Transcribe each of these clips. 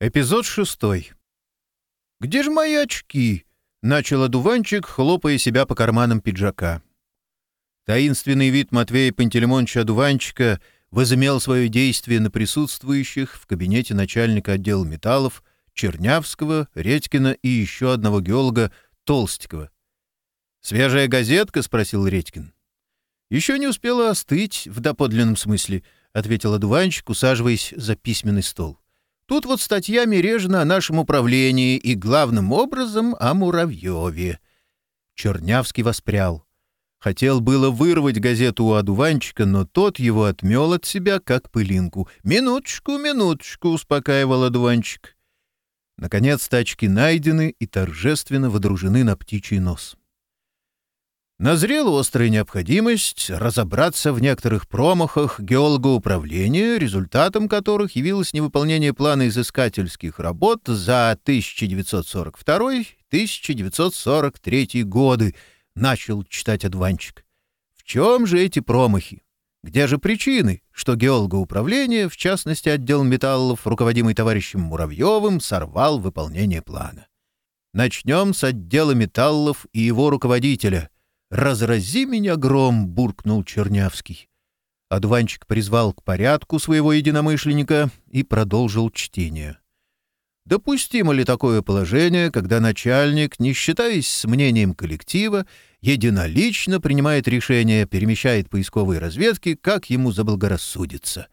Эпизод шестой. «Где же мои очки?» — начал одуванчик, хлопая себя по карманам пиджака. Таинственный вид Матвея Пантелеймоновича Одуванчика возымел свое действие на присутствующих в кабинете начальника отдела металлов Чернявского, Редькина и еще одного геолога Толстикова. «Свежая газетка?» — спросил Редькин. «Еще не успела остыть, в доподлинном смысле», — ответил одуванчик, усаживаясь за письменный стол. — Тут вот статья Мережина о нашем управлении и, главным образом, о Муравьеве. Чернявский воспрял. Хотел было вырвать газету у одуванчика, но тот его отмел от себя, как пылинку. «Минуточку, минуточку», — успокаивал одуванчик. Наконец тачки найдены и торжественно водружены на птичий нос. Назрела острая необходимость разобраться в некоторых промахах геологоуправления, результатом которых явилось невыполнение плана изыскательских работ за 1942-1943 годы, начал читать Адванчик. В чем же эти промахи? Где же причины, что геологоуправление, в частности отдел металлов, руководимый товарищем Муравьевым, сорвал выполнение плана? Начнем с отдела металлов и его руководителя — «Разрази меня гром!» — буркнул Чернявский. Адванчик призвал к порядку своего единомышленника и продолжил чтение. Допустимо ли такое положение, когда начальник, не считаясь с мнением коллектива, единолично принимает решение, перемещает поисковые разведки, как ему заблагорассудится?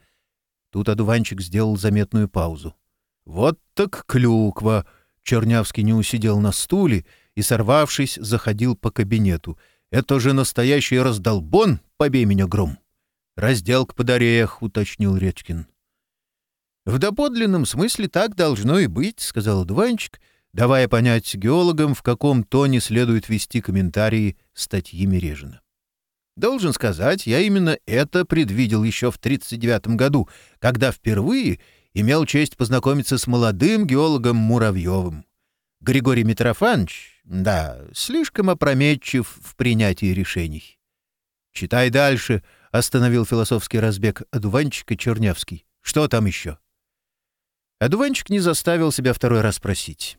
Тут одуванчик сделал заметную паузу. «Вот так клюква!» Чернявский не усидел на стуле и, сорвавшись, заходил по кабинету — это же настоящий раздолбон, побей меня гром. Разделка под орех, уточнил Редькин. В доподлинном смысле так должно и быть, сказал Дуванчик, давая понять геологам, в каком тоне следует вести комментарии статьи Мережина. Должен сказать, я именно это предвидел еще в 1939 году, когда впервые имел честь познакомиться с молодым геологом Муравьевым. Григорий Митрофанович, Да, слишком опрометчив в принятии решений. «Читай дальше», — остановил философский разбег одуванчика Чернявский. «Что там еще?» Одуванчик не заставил себя второй раз просить.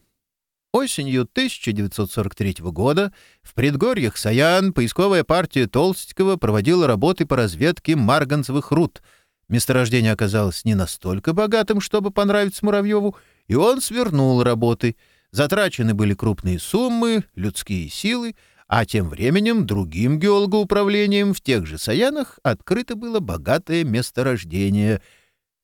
Осенью 1943 года в предгорьях Саян поисковая партия Толстикова проводила работы по разведке марганцевых руд. Месторождение оказалось не настолько богатым, чтобы понравиться Муравьеву, и он свернул работы — Затрачены были крупные суммы, людские силы, а тем временем другим геологоуправлением в тех же Саянах открыто было богатое месторождение.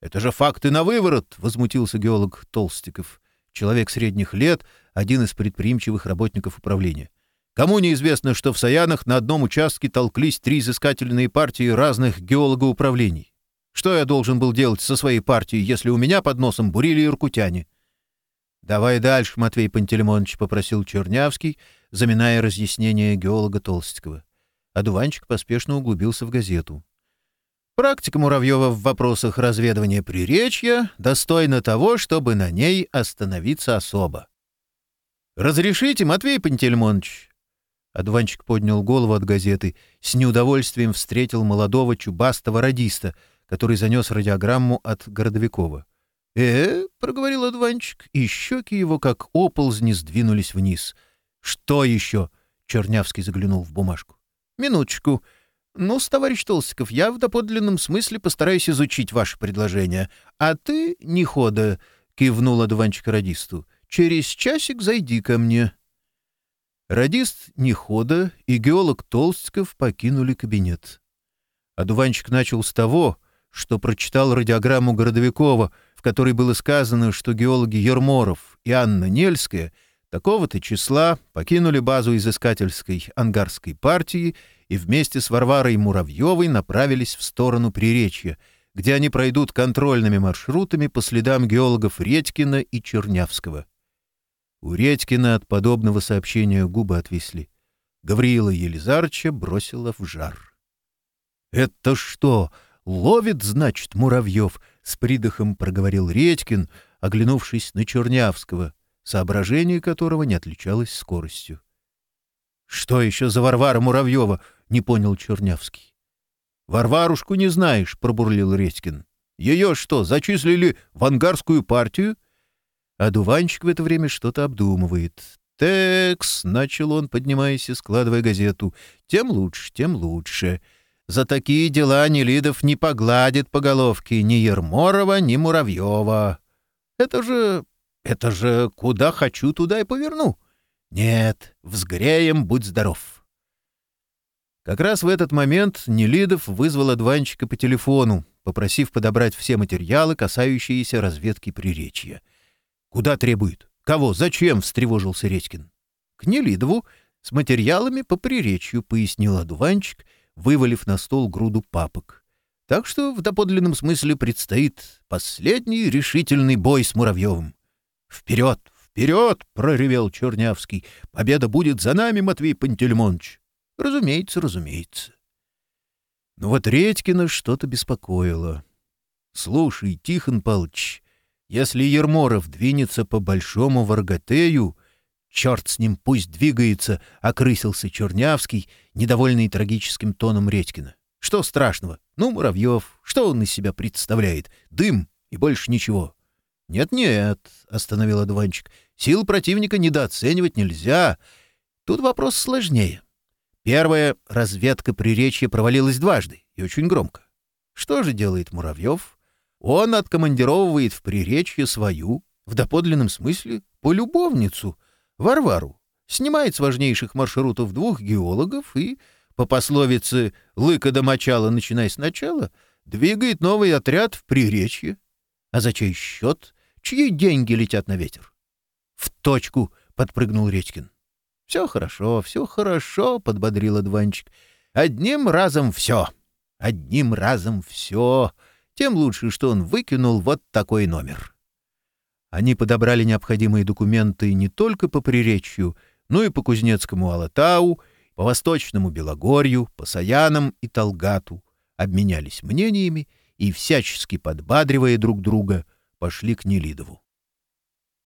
«Это же факты на выворот!» — возмутился геолог Толстиков. Человек средних лет, один из предприимчивых работников управления. Кому неизвестно, что в Саянах на одном участке толклись три изыскательные партии разных геологоуправлений? Что я должен был делать со своей партией, если у меня под носом бурили иркутяне? «Давай дальше, Матвей Пантелеймонович», — попросил Чернявский, заминая разъяснение геолога Толстикова. Одуванчик поспешно углубился в газету. Практика Муравьева в вопросах разведывания приречья достойна того, чтобы на ней остановиться особо. «Разрешите, Матвей Пантельмонович?» Одуванчик поднял голову от газеты, с неудовольствием встретил молодого чубастого радиста, который занес радиограмму от Городовикова. «Э?» — проговорил Адванчик, и щеки его, как оползни, сдвинулись вниз. «Что еще?» — Чернявский заглянул в бумажку. «Минуточку. ну товарищ Толстиков, я в доподлинном смысле постараюсь изучить ваше предложение. А ты, не хода, — кивнул Адванчик радисту, — через часик зайди ко мне». Радист Нехода и геолог Толстиков покинули кабинет. Одуванчик начал с того, — что прочитал радиограмму Городовикова, в которой было сказано, что геологи Ерморов и Анна Нельская такого-то числа покинули базу изыскательской ангарской партии и вместе с Варварой Муравьевой направились в сторону Приречья, где они пройдут контрольными маршрутами по следам геологов Редькина и Чернявского. У Редькина от подобного сообщения губы отвисли, Гавриила Елизарча бросила в жар. «Это что?» ловит, значит, Муравьев?» — с придыхом проговорил Редькин, оглянувшись на Чернявского, соображение которого не отличалось скоростью. «Что еще за Варвара Муравьева?» — не понял Чернявский. «Варварушку не знаешь», — пробурлил Редькин. «Ее что, зачислили в ангарскую партию?» а дуванчик в это время что-то За такие дела Нелидов не погладит по головке ни Ерморова, ни Муравьева. Это же... это же куда хочу, туда и поверну. Нет, взгреем, будь здоров. Как раз в этот момент Нелидов вызвал одуванчика по телефону, попросив подобрать все материалы, касающиеся разведки Приречья. «Куда требует? Кого? Зачем?» — встревожился Редькин. «К Нелидову. С материалами по Приречью», — пояснил одуванчик — вывалив на стол груду папок. Так что в доподлинном смысле предстоит последний решительный бой с Муравьевым. «Вперед! Вперед!» — проревел Чернявский. «Победа будет за нами, Матвей Пантельмонович!» «Разумеется, разумеется!» Но вот Редькина что-то беспокоило. «Слушай, Тихон Палыч, если Ерморов двинется по Большому Варгатею, черт с ним пусть двигается», — окрысился Чернявский, недовольный трагическим тоном Редькина. «Что страшного? Ну, Муравьев, что он из себя представляет? Дым и больше ничего». «Нет-нет», — остановил одуванчик, — «сил противника недооценивать нельзя. Тут вопрос сложнее. Первая разведка Приречья провалилась дважды, и очень громко. Что же делает Муравьев? Он откомандировывает в Приречье свою, в доподлинном смысле, полюбовницу, Варвару, снимает с важнейших маршрутов двух геологов и, по пословице «лыка до мочала, начинай сначала», двигает новый отряд в Приречье. А за чей счет? Чьи деньги летят на ветер? «В точку!» — подпрыгнул Редькин. «Все хорошо, все хорошо!» — подбодрил Адванчик. «Одним разом все! Одним разом все! Тем лучше, что он выкинул вот такой номер». Они подобрали необходимые документы не только по Приречью, но и по Кузнецкому Алатау, по Восточному Белогорью, по Саянам и Талгату, обменялись мнениями и, всячески подбадривая друг друга, пошли к Нелидову.